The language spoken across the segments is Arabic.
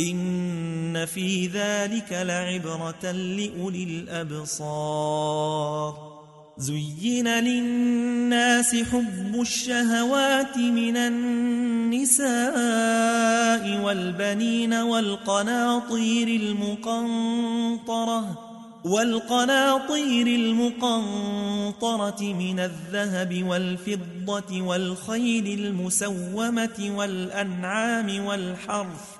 إن في ذلك لعبرة لأولي الأبصار. زين للناس حب الشهوات من النساء والبنين والقناطير المقنطرة والقناطير المقنطرة من الذهب والفضة والخيل المسومة والأنعام والحرث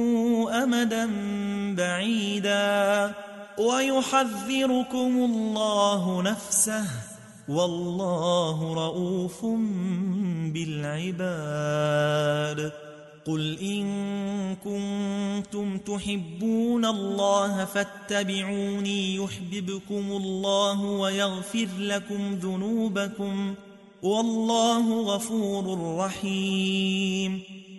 أمدا بعيدا. ويحذركم الله نفسه. والله رؤوف بالعباد. قل إن كنتم تحبون الله فاتبعوني يحببكم الله ويغفر لكم ذنوبكم. والله غفور رحيم.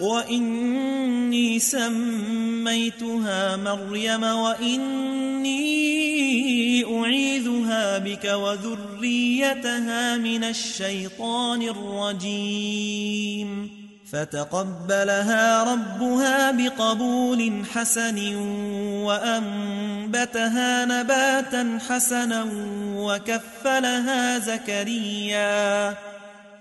وإني سميتها مريم وإني أعيذها بك وذريتها من الشيطان الرجيم فتقبلها ربها بقبول حسن وأنبتها نباتا حسنا وكفلها زكريا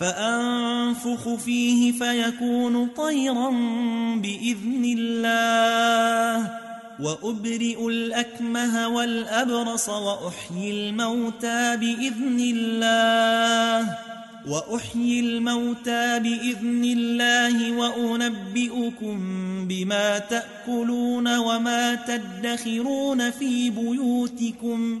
فأنفخ فيه فيكون طيرا بإذن الله وأبرئ الأكمه والأبرص وأحيي الموتى بإذن الله وأحيي الموتى بإذن الله وأنبئكم بما تأكلون وما تدخرون في بيوتكم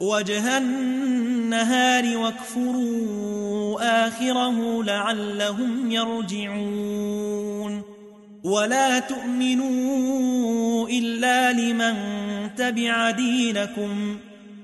وجه النهار واكفروا آخره لعلهم يرجعون. ولا تؤمنوا إلا لمن تبع دينكم.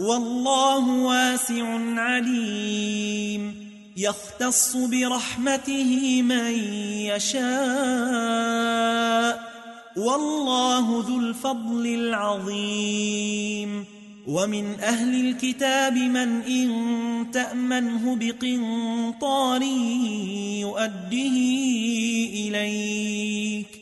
والله واسع عليم. يختص برحمته من يشاء. والله ذو الفضل العظيم. ومن أهل الكتاب من إن تأمنه بقنطار يؤده إليك.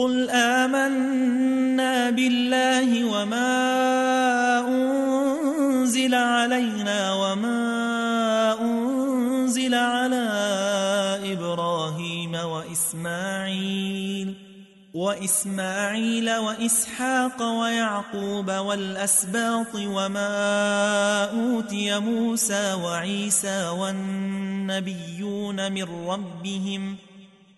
قل آمنا بالله وما أنزل علينا وما أنزل على إبراهيم وإسماعيل وإسماعيل وإسحاق ويعقوب والأسباط وما أوتي موسى وعيسى والنبيون من ربهم ۖ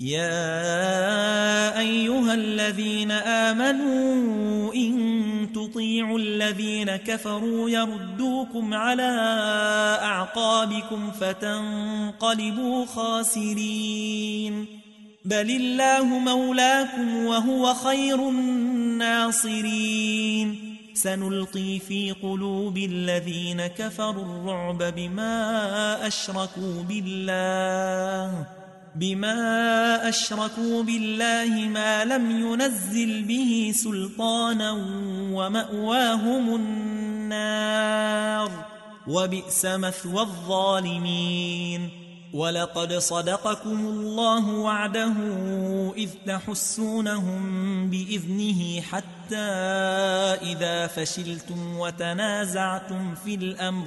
يا أيها الذين آمنوا إن تطيعوا الذين كفروا يردوكم على أعقابكم فتنقلبوا خاسرين. بل الله مولاكم وهو خير الناصرين. سنلقي في قلوب الذين كفروا الرعب بما أشركوا بالله. بما أشركوا بالله ما لم ينزل به سلطانا ومأواهم النار وبئس مثوى الظالمين ولقد صدقكم الله وعده إذ تحسونهم بإذنه حتى إذا فشلتم وتنازعتم في الأمر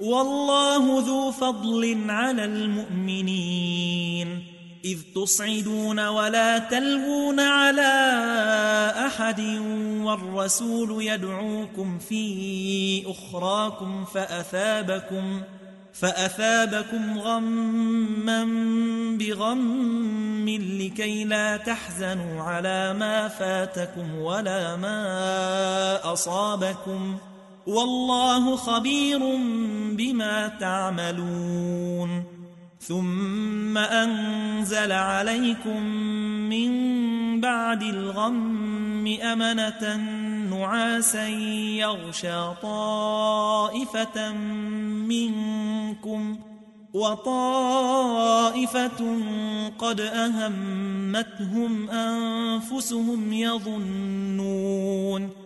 والله ذو فضل على المؤمنين. إذ تصعدون ولا تلغون على أحد والرسول يدعوكم في أخراكم فأثابكم فأثابكم غما بغم لكي لا تحزنوا على ما فاتكم ولا ما أصابكم والله خبير بما تعملون. ثم أنزل عليكم من بعد الغم أمنة نعاسا يغشى طائفة منكم وطائفة قد أهمتهم أنفسهم يظنون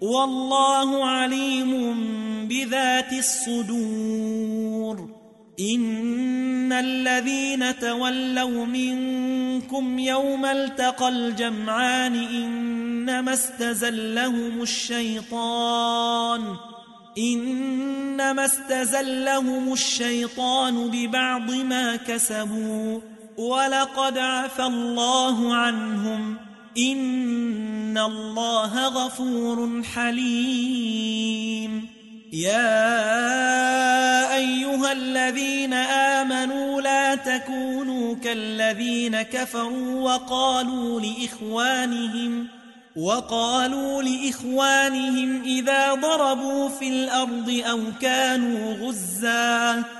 والله عليم بذات الصدور. إن الذين تولوا منكم يوم التقى الجمعان إنما استزلهم الشيطان. إنما استزلهم الشيطان ببعض ما كسبوا. ولقد عفى الله عنهم. إن الله غفور حليم. يا أيها الذين آمنوا لا تكونوا كالذين كفروا وقالوا لإخوانهم وقالوا لإخوانهم إذا ضربوا في الأرض أو كانوا غزاً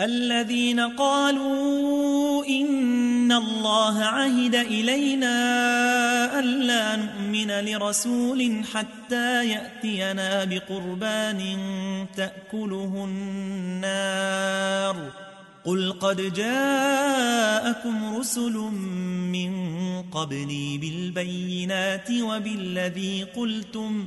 الذين قالوا إن الله عهد إلينا ألا نؤمن لرسول حتى يأتينا بقربان تأكله النار. قل قد جاءكم رسل من قبلي بالبينات وبالذي قلتم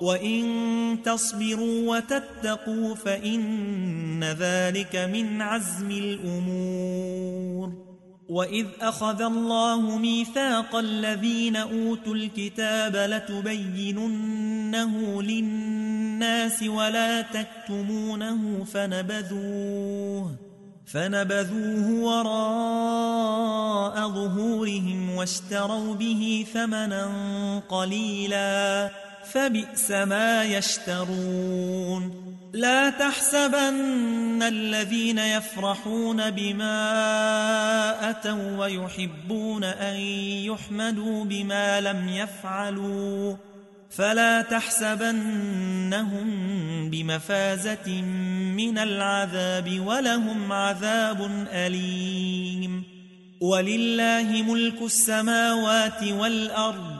وإن تصبروا وتتقوا فإن ذلك من عزم الأمور وإذ أخذ الله ميثاق الذين أوتوا الكتاب لتبيننه للناس ولا تكتمونه فنبذوه فنبذوه وراء ظهورهم واشتروا به ثمنا قليلا فبئس ما يشترون. لا تحسبن الذين يفرحون بما أتوا ويحبون أن يحمدوا بما لم يفعلوا. فلا تحسبنهم بمفازة من العذاب ولهم عذاب أليم. ولله ملك السماوات والأرض.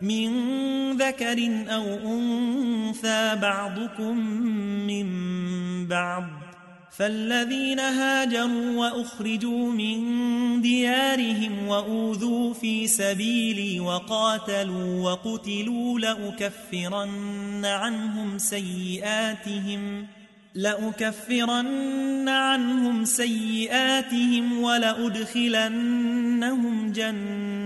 من ذكر أو أنثى بعضكم من بعض فالذين هاجروا وأخرجوا من ديارهم وأوذوا في سبيلي وقاتلوا وقتلوا لأكفرن عنهم سيئاتهم لأكفرن عنهم سيئاتهم ولأدخلنهم جنات